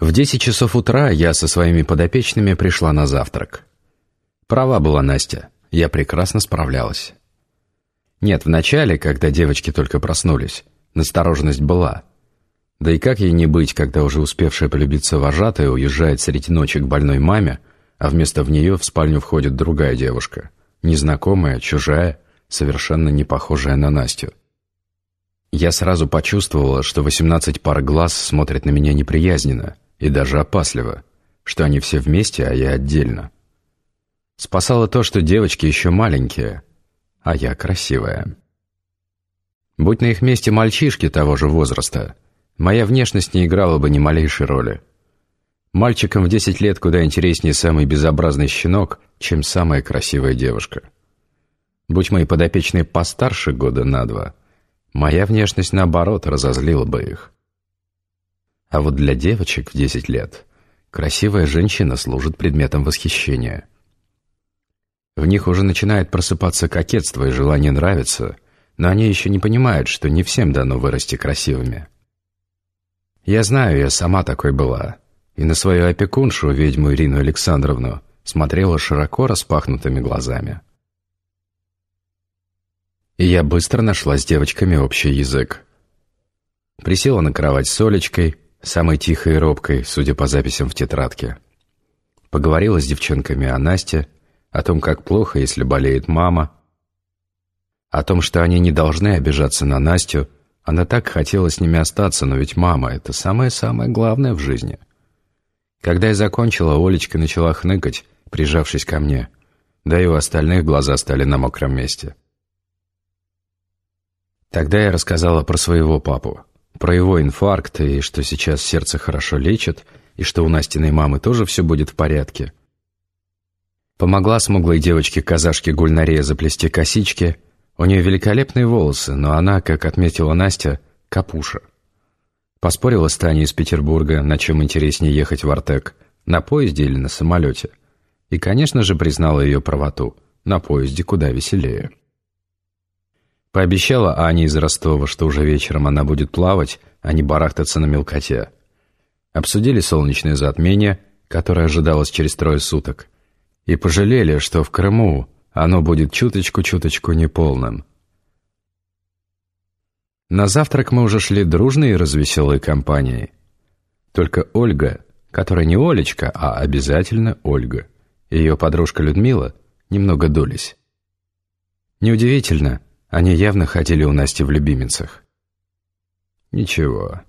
В десять часов утра я со своими подопечными пришла на завтрак. Права была Настя, я прекрасно справлялась. Нет, вначале, когда девочки только проснулись, настороженность была. Да и как ей не быть, когда уже успевшая полюбиться вожатая уезжает среди ночи к больной маме, а вместо в нее в спальню входит другая девушка, незнакомая, чужая, совершенно не похожая на Настю. Я сразу почувствовала, что восемнадцать пар глаз смотрят на меня неприязненно и даже опасливо, что они все вместе, а я отдельно. Спасало то, что девочки еще маленькие, а я красивая. Будь на их месте мальчишки того же возраста, моя внешность не играла бы ни малейшей роли. Мальчикам в десять лет куда интереснее самый безобразный щенок, чем самая красивая девушка. Будь мои подопечные постарше года на два, моя внешность, наоборот, разозлила бы их. А вот для девочек в десять лет красивая женщина служит предметом восхищения. В них уже начинает просыпаться кокетство и желание нравиться, но они еще не понимают, что не всем дано вырасти красивыми. Я знаю, я сама такой была, и на свою опекуншу, ведьму Ирину Александровну, смотрела широко распахнутыми глазами. И я быстро нашла с девочками общий язык. Присела на кровать с Олечкой, самой тихой и робкой, судя по записям в тетрадке. Поговорила с девчонками о Насте, о том, как плохо, если болеет мама, о том, что они не должны обижаться на Настю. Она так хотела с ними остаться, но ведь мама — это самое-самое главное в жизни. Когда я закончила, Олечка начала хныкать, прижавшись ко мне. Да и у остальных глаза стали на мокром месте. Тогда я рассказала про своего папу, про его инфаркт, и что сейчас сердце хорошо лечит, и что у Настиной мамы тоже все будет в порядке. Помогла смуглой девочке-казашке Гульнаре заплести косички. У нее великолепные волосы, но она, как отметила Настя, капуша. Поспорила с Таней из Петербурга, на чем интереснее ехать в Артек, на поезде или на самолете. И, конечно же, признала ее правоту. На поезде куда веселее. Пообещала Ане из Ростова, что уже вечером она будет плавать, а не барахтаться на мелкоте. Обсудили солнечное затмение, которое ожидалось через трое суток, и пожалели, что в Крыму оно будет чуточку-чуточку неполным. На завтрак мы уже шли дружной и развеселой компанией. Только Ольга, которая не Олечка, а обязательно Ольга, и ее подружка Людмила немного дулись. Неудивительно, они явно ходили у Насти в любимицах. Ничего,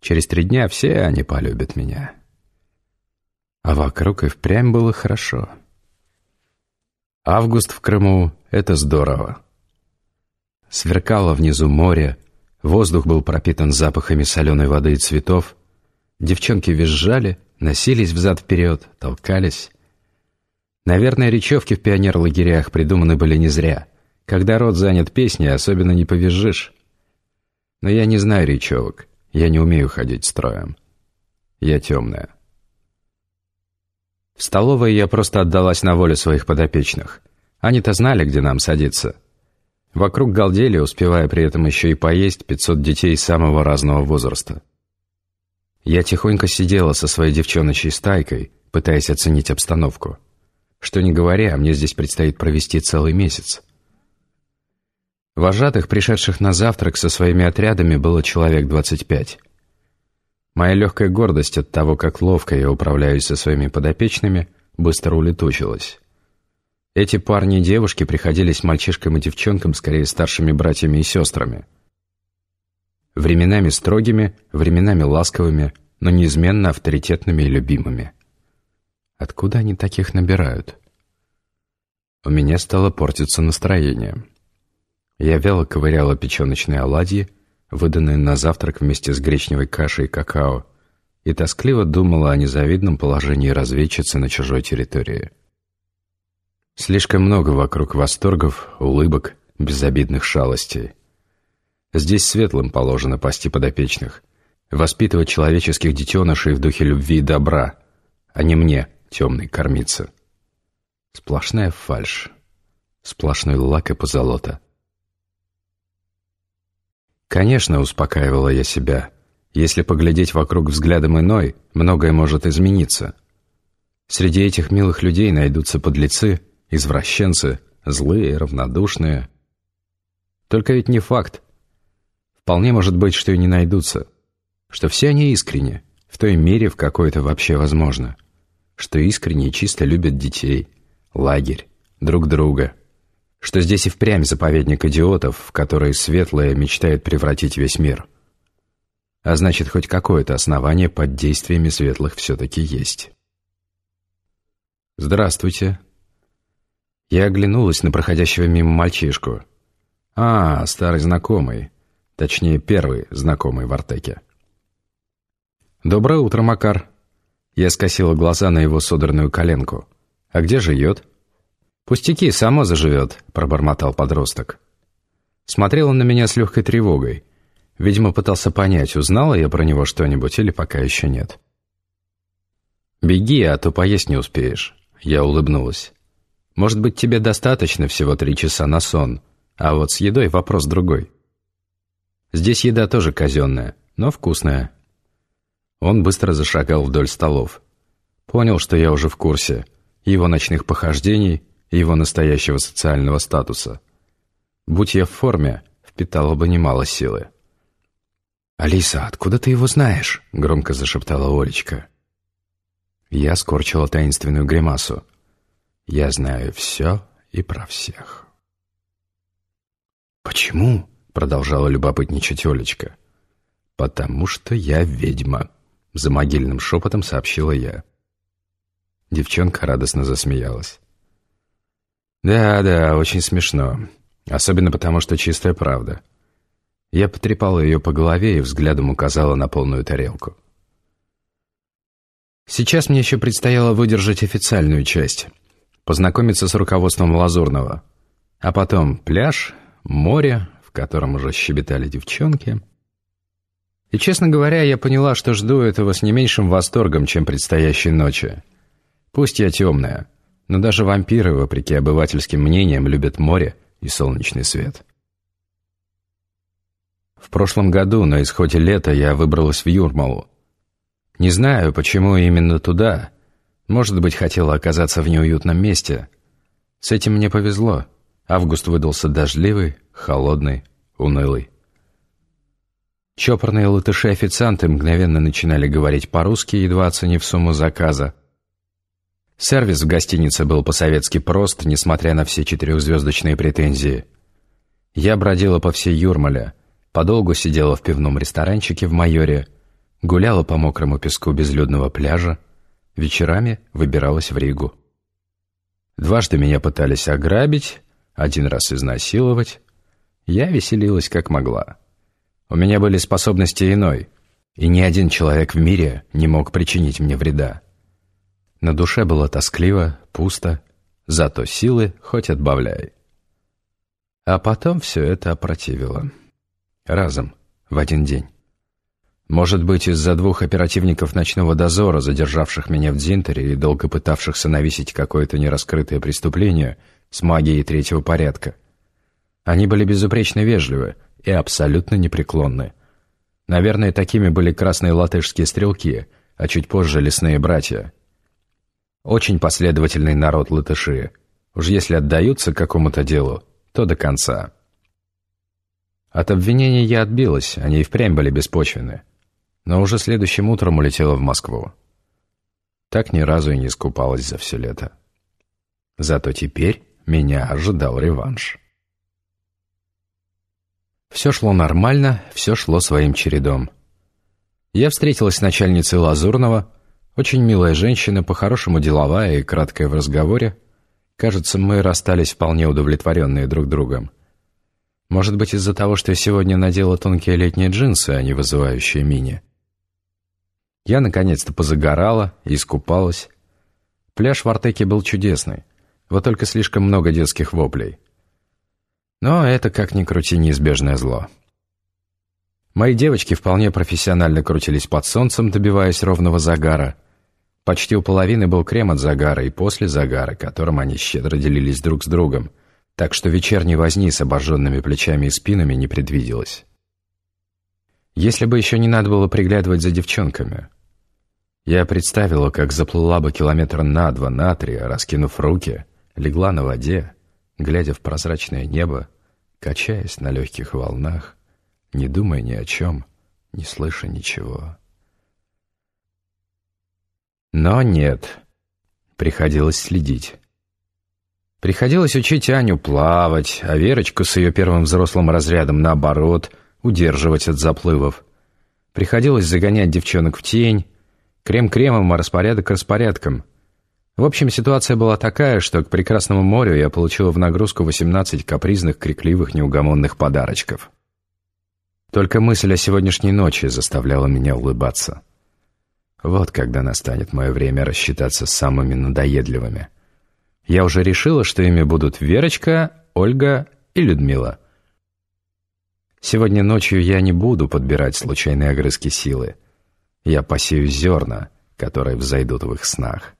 через три дня все они полюбят меня. А вокруг и впрямь было хорошо. Август в Крыму — это здорово. Сверкало внизу море, воздух был пропитан запахами соленой воды и цветов, девчонки визжали, носились взад-вперед, толкались. Наверное, речевки в пионер-лагерях придуманы были не зря — когда рот занят песней, особенно не повизжишь. Но я не знаю речевок. Я не умею ходить строем. Я темная. В столовой я просто отдалась на волю своих подопечных. Они-то знали, где нам садиться. Вокруг галдели, успевая при этом еще и поесть, пятьсот детей самого разного возраста. Я тихонько сидела со своей девчоночей стайкой, пытаясь оценить обстановку. Что не говоря, мне здесь предстоит провести целый месяц. Вожатых, пришедших на завтрак со своими отрядами, было человек 25. Моя легкая гордость от того, как ловко я управляюсь со своими подопечными, быстро улетучилась. Эти парни и девушки приходились мальчишкам и девчонкам, скорее старшими братьями и сестрами. Временами строгими, временами ласковыми, но неизменно авторитетными и любимыми. Откуда они таких набирают? У меня стало портиться настроение. Я вяло ковыряла печеночные оладьи, выданные на завтрак вместе с гречневой кашей и какао, и тоскливо думала о незавидном положении разведчицы на чужой территории. Слишком много вокруг восторгов, улыбок, безобидных шалостей. Здесь светлым положено пасти подопечных, воспитывать человеческих детенышей в духе любви и добра, а не мне, темной, кормиться. Сплошная фальшь, сплошной лак и позолота. Конечно, успокаивала я себя. Если поглядеть вокруг взглядом иной, многое может измениться. Среди этих милых людей найдутся подлецы, извращенцы, злые, равнодушные. Только ведь не факт. Вполне может быть, что и не найдутся. Что все они искренне, в той мере, в какой это вообще возможно. Что искренне и чисто любят детей, лагерь, друг друга. Что здесь и впрямь заповедник идиотов, в который светлое мечтает превратить весь мир. А значит, хоть какое-то основание под действиями светлых все-таки есть. «Здравствуйте». Я оглянулась на проходящего мимо мальчишку. «А, старый знакомый. Точнее, первый знакомый в Артеке». «Доброе утро, Макар». Я скосила глаза на его содранную коленку. «А где живет?» «Пустяки, само заживет», — пробормотал подросток. Смотрел он на меня с легкой тревогой. Видимо, пытался понять, узнала я про него что-нибудь или пока еще нет. «Беги, а то поесть не успеешь», — я улыбнулась. «Может быть, тебе достаточно всего три часа на сон, а вот с едой вопрос другой. Здесь еда тоже казенная, но вкусная». Он быстро зашагал вдоль столов. Понял, что я уже в курсе его ночных похождений его настоящего социального статуса. Будь я в форме, впитало бы немало силы. «Алиса, откуда ты его знаешь?» — громко зашептала Олечка. Я скорчила таинственную гримасу. «Я знаю все и про всех». «Почему?» — продолжала любопытничать Олечка. «Потому что я ведьма», — за могильным шепотом сообщила я. Девчонка радостно засмеялась. «Да-да, очень смешно. Особенно потому, что чистая правда». Я потрепала ее по голове и взглядом указала на полную тарелку. Сейчас мне еще предстояло выдержать официальную часть, познакомиться с руководством Лазурного, а потом пляж, море, в котором уже щебетали девчонки. И, честно говоря, я поняла, что жду этого с не меньшим восторгом, чем предстоящей ночи. Пусть я темная, но даже вампиры, вопреки обывательским мнениям, любят море и солнечный свет. В прошлом году, на исходе лета, я выбралась в Юрмалу. Не знаю, почему именно туда. Может быть, хотела оказаться в неуютном месте. С этим мне повезло. Август выдался дождливый, холодный, унылый. Чопорные латыши-официанты мгновенно начинали говорить по-русски, едва оценив сумму заказа. Сервис в гостинице был по-советски прост, несмотря на все четырехзвездочные претензии. Я бродила по всей Юрмале, подолгу сидела в пивном ресторанчике в Майоре, гуляла по мокрому песку безлюдного пляжа, вечерами выбиралась в Ригу. Дважды меня пытались ограбить, один раз изнасиловать. Я веселилась как могла. У меня были способности иной, и ни один человек в мире не мог причинить мне вреда. На душе было тоскливо, пусто, зато силы хоть отбавляй. А потом все это опротивило. Разом, в один день. Может быть, из-за двух оперативников ночного дозора, задержавших меня в Дзинтере и долго пытавшихся навесить какое-то нераскрытое преступление с магией третьего порядка. Они были безупречно вежливы и абсолютно непреклонны. Наверное, такими были красные латышские стрелки, а чуть позже лесные братья — очень последовательный народ латыши. Уж если отдаются какому-то делу, то до конца. От обвинений я отбилась, они и впрямь были беспочвены. Но уже следующим утром улетела в Москву. Так ни разу и не скупалась за все лето. Зато теперь меня ожидал реванш. Все шло нормально, все шло своим чередом. Я встретилась с начальницей Лазурного, очень милая женщина, по-хорошему деловая и краткая в разговоре. Кажется, мы расстались вполне удовлетворенные друг другом. Может быть, из-за того, что я сегодня надела тонкие летние джинсы, а не вызывающие мини. Я наконец-то позагорала и искупалась. Пляж в Артеке был чудесный, вот только слишком много детских воплей. Но это, как ни крути, неизбежное зло. Мои девочки вполне профессионально крутились под солнцем, добиваясь ровного загара — Почти у половины был крем от загара и после загара, которым они щедро делились друг с другом, так что вечерней возни с обожженными плечами и спинами не предвиделось. Если бы еще не надо было приглядывать за девчонками. Я представила, как заплыла бы километра на два, на три, раскинув руки, легла на воде, глядя в прозрачное небо, качаясь на легких волнах, не думая ни о чем, не слыша ничего. Но нет, приходилось следить. Приходилось учить Аню плавать, а Верочку с ее первым взрослым разрядом, наоборот, удерживать от заплывов. Приходилось загонять девчонок в тень, крем кремом, а распорядок распорядком. В общем, ситуация была такая, что к прекрасному морю я получила в нагрузку 18 капризных, крикливых, неугомонных подарочков. Только мысль о сегодняшней ночи заставляла меня улыбаться. Вот когда настанет мое время рассчитаться с самыми надоедливыми. Я уже решила, что ими будут Верочка, Ольга и Людмила. Сегодня ночью я не буду подбирать случайные огрызки силы. Я посею зерна, которые взойдут в их снах.